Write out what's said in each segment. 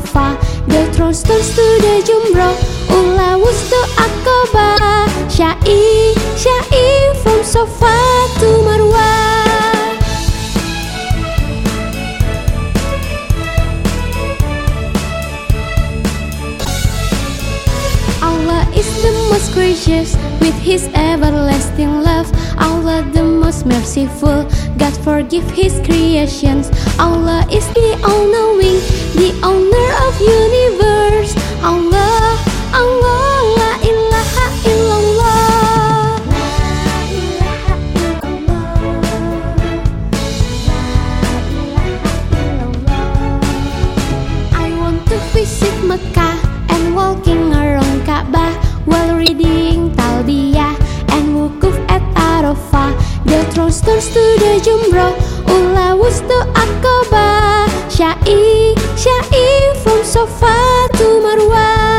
Safa The trons to the de Ula wus akoba Syai, syai From sofa tu marwa. Everlasting love. Allah the most merciful, God forgive his creations. Allah is the all-knowing, the owner of universe. Allah, Allah,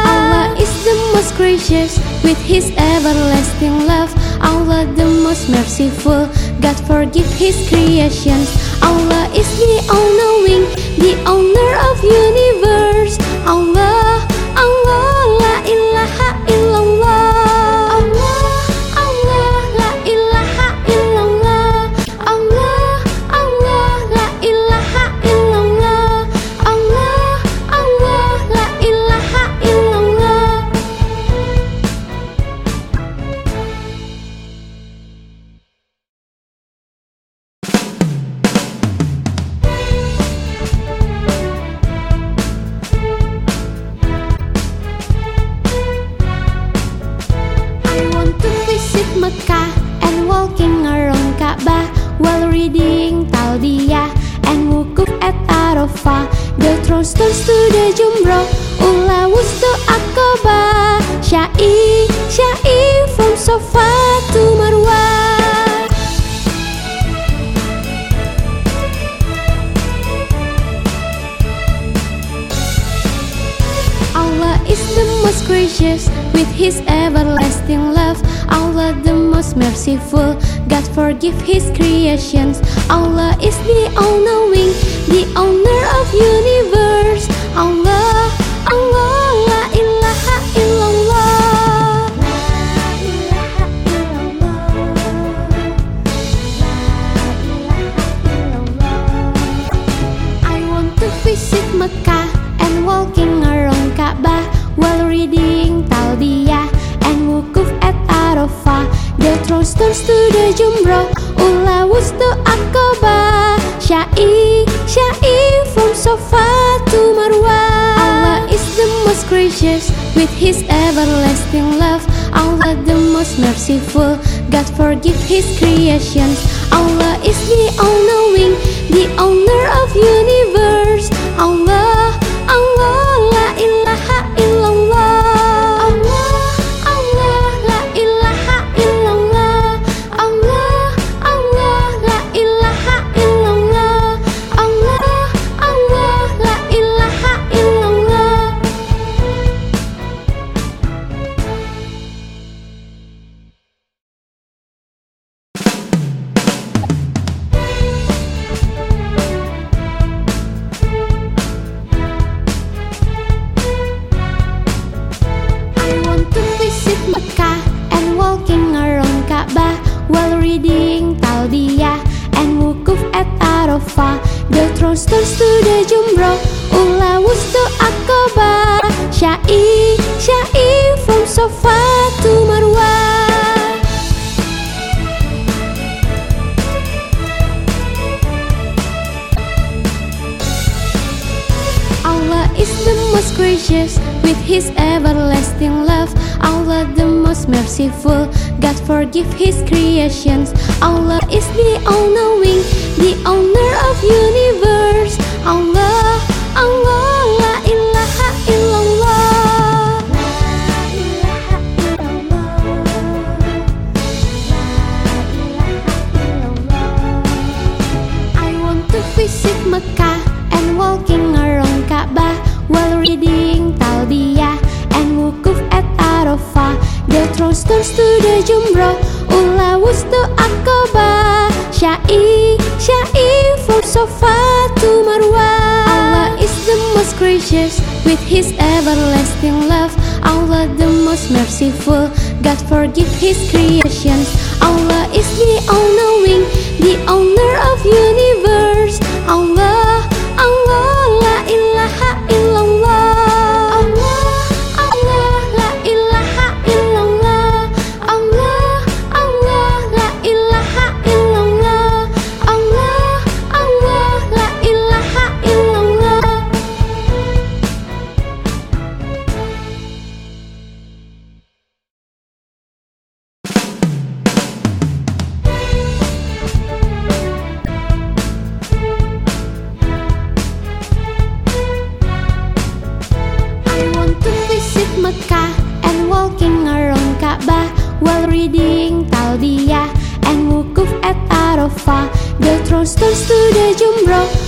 Allah is the most gracious with His everlasting love. Allah the most merciful, God forgive His creations. Allah is the all-knowing, the owner of universe. Arafah. The throne stones to the Jumroh, Ula Wustu Aqabah, Syai, Syai from Safa to Marwa. Allah is the most gracious with his everlasting love. Allah the most merciful, God forgive his creations. Allah is the all-knowing, the owner of universe. Allah, Allah, most merciful, God forgive His creations. Allah is the all-knowing, To the Jumroh, Ula Wustu Aqabah, Syai, Syai from Safa to Marwa. Allah is the most gracious with his everlasting love. Allah the most merciful, God forgive his creations. Allah is the all-knowing, the owner of universe. Allah, Allah, the Jumroh, Ula Wustu Aqabah, Syai, Syai from Safa to Marwa. Allah is the most gracious with His everlasting love. Allah the most merciful, God forgive His creations. Allah is the all-knowing, the owner of universe. Reading Talbiyah and wukuf at Arafah. The throne stones to the Jumrah